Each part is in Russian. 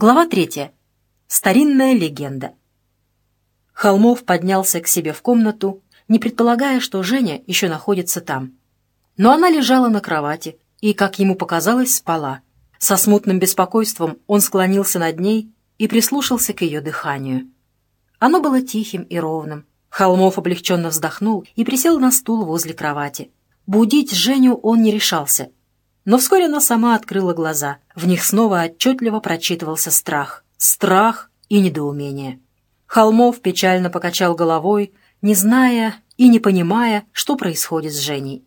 Глава третья. Старинная легенда. Холмов поднялся к себе в комнату, не предполагая, что Женя еще находится там. Но она лежала на кровати и, как ему показалось, спала. Со смутным беспокойством он склонился над ней и прислушался к ее дыханию. Оно было тихим и ровным. Холмов облегченно вздохнул и присел на стул возле кровати. Будить Женю он не решался — но вскоре она сама открыла глаза. В них снова отчетливо прочитывался страх. Страх и недоумение. Холмов печально покачал головой, не зная и не понимая, что происходит с Женей.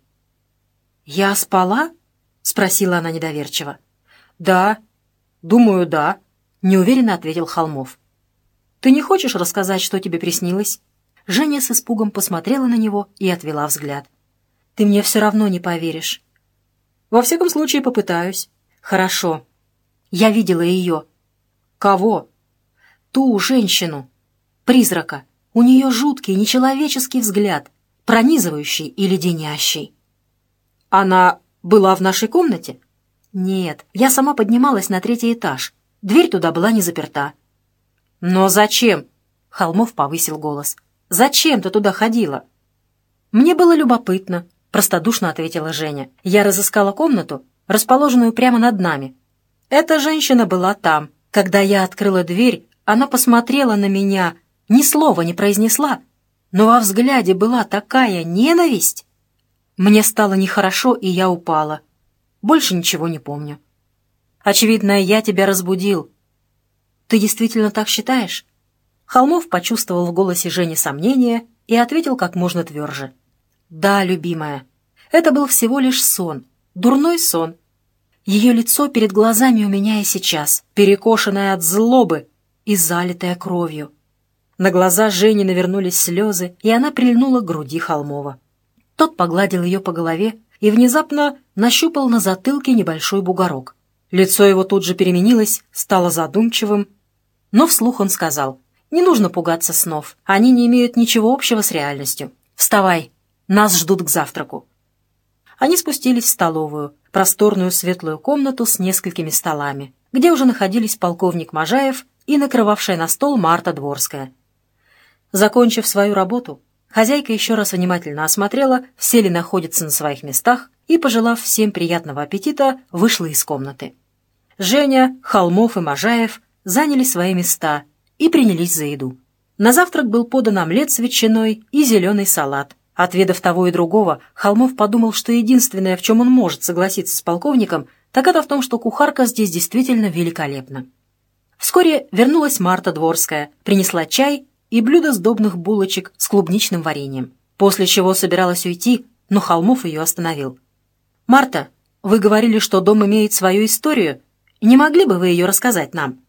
«Я спала?» — спросила она недоверчиво. «Да, думаю, да», — неуверенно ответил Холмов. «Ты не хочешь рассказать, что тебе приснилось?» Женя с испугом посмотрела на него и отвела взгляд. «Ты мне все равно не поверишь. Во всяком случае, попытаюсь. Хорошо. Я видела ее. Кого? Ту женщину. Призрака. У нее жуткий, нечеловеческий взгляд, пронизывающий и леденящий. Она была в нашей комнате? Нет, я сама поднималась на третий этаж. Дверь туда была не заперта. Но зачем? Холмов повысил голос. Зачем ты туда ходила? Мне было любопытно, — простодушно ответила Женя. «Я разыскала комнату, расположенную прямо над нами. Эта женщина была там. Когда я открыла дверь, она посмотрела на меня, ни слова не произнесла, но во взгляде была такая ненависть. Мне стало нехорошо, и я упала. Больше ничего не помню. Очевидно, я тебя разбудил. Ты действительно так считаешь?» Холмов почувствовал в голосе Жени сомнение и ответил как можно тверже. «Да, любимая, это был всего лишь сон, дурной сон. Ее лицо перед глазами у меня и сейчас, перекошенное от злобы и залитое кровью. На глаза Жени навернулись слезы, и она прильнула к груди Холмова. Тот погладил ее по голове и внезапно нащупал на затылке небольшой бугорок. Лицо его тут же переменилось, стало задумчивым, но вслух он сказал, «Не нужно пугаться снов, они не имеют ничего общего с реальностью. Вставай, нас ждут к завтраку». Они спустились в столовую, просторную светлую комнату с несколькими столами, где уже находились полковник Можаев и накрывавшая на стол Марта Дворская. Закончив свою работу, хозяйка еще раз внимательно осмотрела, все ли находятся на своих местах, и, пожелав всем приятного аппетита, вышла из комнаты. Женя, Холмов и Можаев заняли свои места и принялись за еду. На завтрак был подан омлет с ветчиной и зеленый салат, Отведав того и другого, Холмов подумал, что единственное, в чем он может согласиться с полковником, так это в том, что кухарка здесь действительно великолепна. Вскоре вернулась Марта Дворская, принесла чай и блюдо сдобных булочек с клубничным вареньем, после чего собиралась уйти, но Холмов ее остановил. «Марта, вы говорили, что дом имеет свою историю. Не могли бы вы ее рассказать нам?»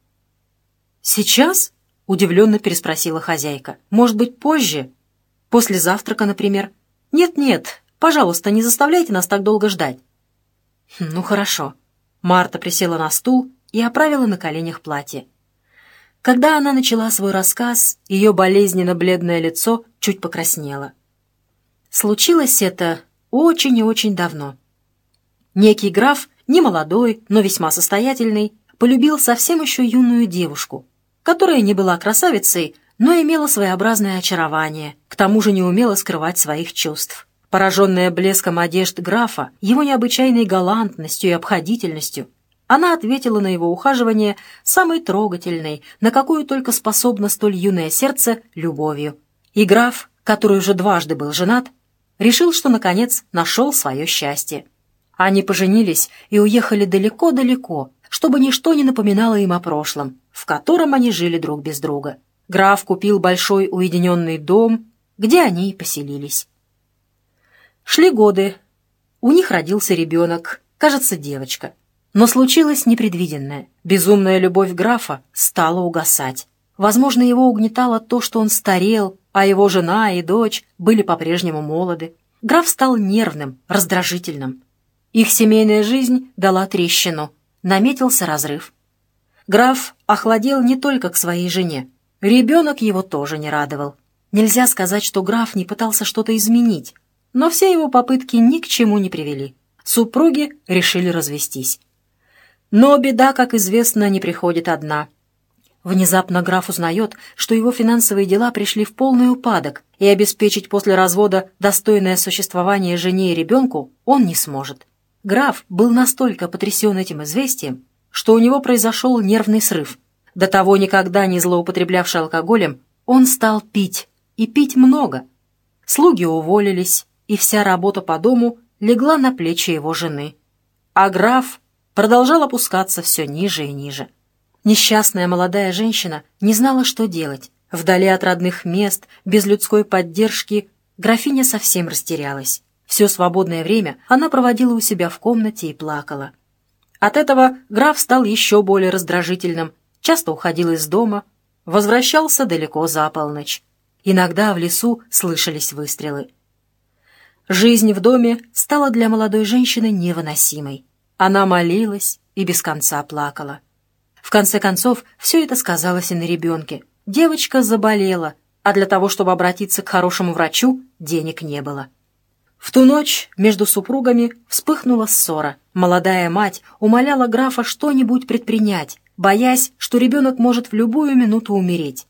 «Сейчас?» — удивленно переспросила хозяйка. «Может быть, позже?» После завтрака, например. Нет-нет, пожалуйста, не заставляйте нас так долго ждать. Ну, хорошо. Марта присела на стул и оправила на коленях платье. Когда она начала свой рассказ, ее болезненно-бледное лицо чуть покраснело. Случилось это очень и очень давно. Некий граф, не молодой, но весьма состоятельный, полюбил совсем еще юную девушку, которая не была красавицей, но имела своеобразное очарование, к тому же не умела скрывать своих чувств. Пораженная блеском одежд графа, его необычайной галантностью и обходительностью, она ответила на его ухаживание самой трогательной, на какую только способно столь юное сердце, любовью. И граф, который уже дважды был женат, решил, что, наконец, нашел свое счастье. Они поженились и уехали далеко-далеко, чтобы ничто не напоминало им о прошлом, в котором они жили друг без друга. Граф купил большой уединенный дом, где они и поселились. Шли годы. У них родился ребенок, кажется, девочка. Но случилось непредвиденное. Безумная любовь графа стала угасать. Возможно, его угнетало то, что он старел, а его жена и дочь были по-прежнему молоды. Граф стал нервным, раздражительным. Их семейная жизнь дала трещину. Наметился разрыв. Граф охладел не только к своей жене, Ребенок его тоже не радовал. Нельзя сказать, что граф не пытался что-то изменить, но все его попытки ни к чему не привели. Супруги решили развестись. Но беда, как известно, не приходит одна. Внезапно граф узнает, что его финансовые дела пришли в полный упадок, и обеспечить после развода достойное существование жене и ребенку он не сможет. Граф был настолько потрясен этим известием, что у него произошел нервный срыв. До того никогда не злоупотреблявший алкоголем, он стал пить, и пить много. Слуги уволились, и вся работа по дому легла на плечи его жены. А граф продолжал опускаться все ниже и ниже. Несчастная молодая женщина не знала, что делать. Вдали от родных мест, без людской поддержки, графиня совсем растерялась. Все свободное время она проводила у себя в комнате и плакала. От этого граф стал еще более раздражительным, часто уходил из дома, возвращался далеко за полночь. Иногда в лесу слышались выстрелы. Жизнь в доме стала для молодой женщины невыносимой. Она молилась и без конца плакала. В конце концов, все это сказалось и на ребенке. Девочка заболела, а для того, чтобы обратиться к хорошему врачу, денег не было. В ту ночь между супругами вспыхнула ссора. Молодая мать умоляла графа что-нибудь предпринять, боясь, что ребенок может в любую минуту умереть.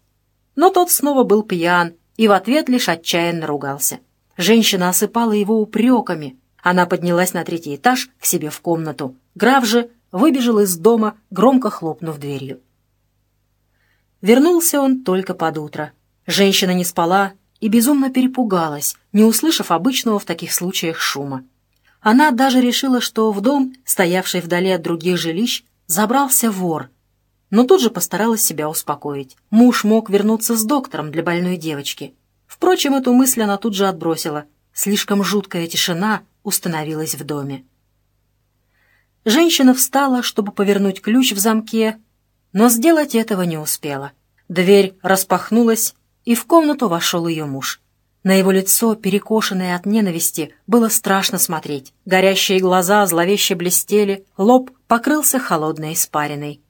Но тот снова был пьян и в ответ лишь отчаянно ругался. Женщина осыпала его упреками. Она поднялась на третий этаж к себе в комнату. Граф же выбежал из дома, громко хлопнув дверью. Вернулся он только под утро. Женщина не спала и безумно перепугалась, не услышав обычного в таких случаях шума. Она даже решила, что в дом, стоявший вдали от других жилищ, забрался вор. Но тут же постаралась себя успокоить. Муж мог вернуться с доктором для больной девочки. Впрочем, эту мысль она тут же отбросила. Слишком жуткая тишина установилась в доме. Женщина встала, чтобы повернуть ключ в замке, но сделать этого не успела. Дверь распахнулась, и в комнату вошел ее муж. На его лицо, перекошенное от ненависти, было страшно смотреть. Горящие глаза зловеще блестели, лоб покрылся холодной испариной.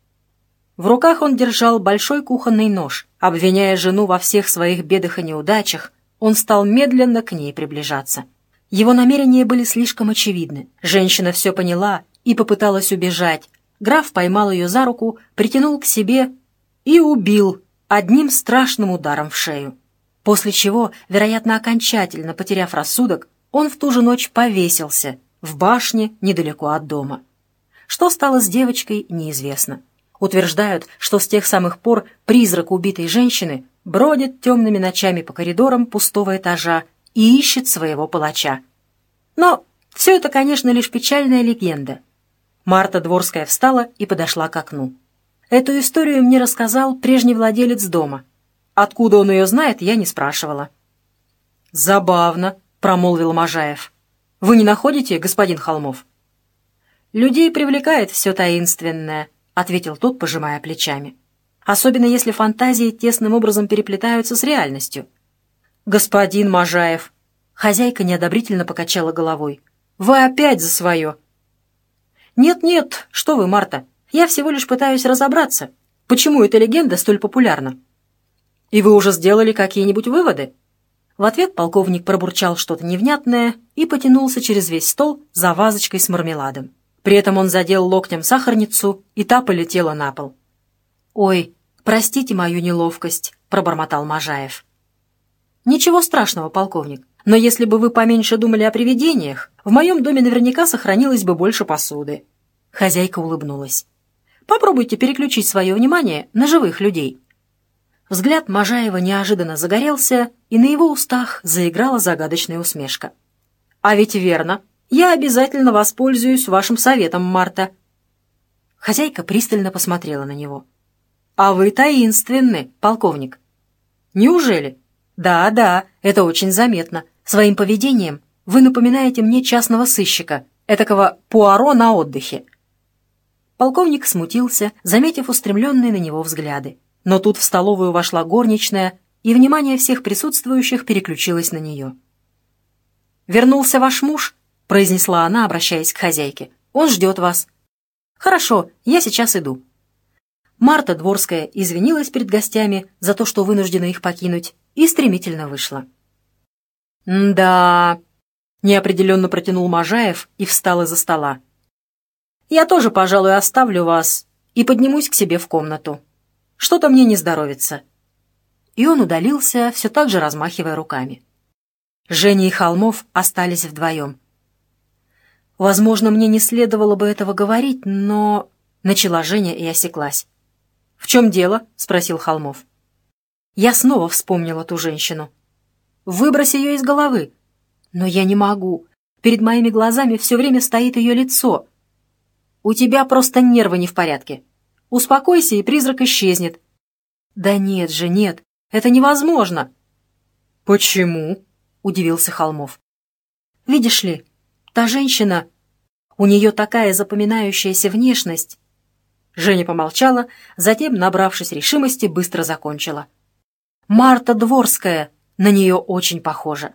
В руках он держал большой кухонный нож. Обвиняя жену во всех своих бедах и неудачах, он стал медленно к ней приближаться. Его намерения были слишком очевидны. Женщина все поняла и попыталась убежать. Граф поймал ее за руку, притянул к себе и убил одним страшным ударом в шею. После чего, вероятно, окончательно потеряв рассудок, он в ту же ночь повесился в башне недалеко от дома. Что стало с девочкой, неизвестно. Утверждают, что с тех самых пор призрак убитой женщины бродит темными ночами по коридорам пустого этажа и ищет своего палача. Но все это, конечно, лишь печальная легенда, Марта Дворская встала и подошла к окну. Эту историю мне рассказал прежний владелец дома. Откуда он ее знает, я не спрашивала. «Забавно», — промолвил Можаев. «Вы не находите, господин Холмов?» «Людей привлекает все таинственное», — ответил тот, пожимая плечами. «Особенно если фантазии тесным образом переплетаются с реальностью». «Господин Можаев», — хозяйка неодобрительно покачала головой, — «вы опять за свое. «Нет-нет, что вы, Марта, я всего лишь пытаюсь разобраться, почему эта легенда столь популярна». «И вы уже сделали какие-нибудь выводы?» В ответ полковник пробурчал что-то невнятное и потянулся через весь стол за вазочкой с мармеладом. При этом он задел локтем сахарницу, и та полетела на пол. «Ой, простите мою неловкость», — пробормотал Можаев. «Ничего страшного, полковник. Но если бы вы поменьше думали о привидениях, в моем доме наверняка сохранилось бы больше посуды». Хозяйка улыбнулась. «Попробуйте переключить свое внимание на живых людей». Взгляд Можаева неожиданно загорелся, и на его устах заиграла загадочная усмешка. «А ведь верно. Я обязательно воспользуюсь вашим советом, Марта». Хозяйка пристально посмотрела на него. «А вы таинственны, полковник». «Неужели?» «Да, да, это очень заметно. Своим поведением вы напоминаете мне частного сыщика, этакого Пуаро на отдыхе». Полковник смутился, заметив устремленные на него взгляды. Но тут в столовую вошла горничная, и внимание всех присутствующих переключилось на нее. «Вернулся ваш муж?» — произнесла она, обращаясь к хозяйке. «Он ждет вас». «Хорошо, я сейчас иду». Марта Дворская извинилась перед гостями за то, что вынуждена их покинуть, и стремительно вышла. «Да...» — неопределенно протянул Можаев и встал из-за стола. Я тоже, пожалуй, оставлю вас и поднимусь к себе в комнату. Что-то мне не здоровится». И он удалился, все так же размахивая руками. Женя и Холмов остались вдвоем. «Возможно, мне не следовало бы этого говорить, но...» — начала Женя и осеклась. «В чем дело?» — спросил Холмов. Я снова вспомнила ту женщину. «Выбрось ее из головы». «Но я не могу. Перед моими глазами все время стоит ее лицо. У тебя просто нервы не в порядке. Успокойся, и призрак исчезнет». «Да нет же, нет. Это невозможно». «Почему?» — удивился Холмов. «Видишь ли, та женщина... У нее такая запоминающаяся внешность». Женя помолчала, затем, набравшись решимости, быстро закончила. «Марта Дворская на нее очень похожа».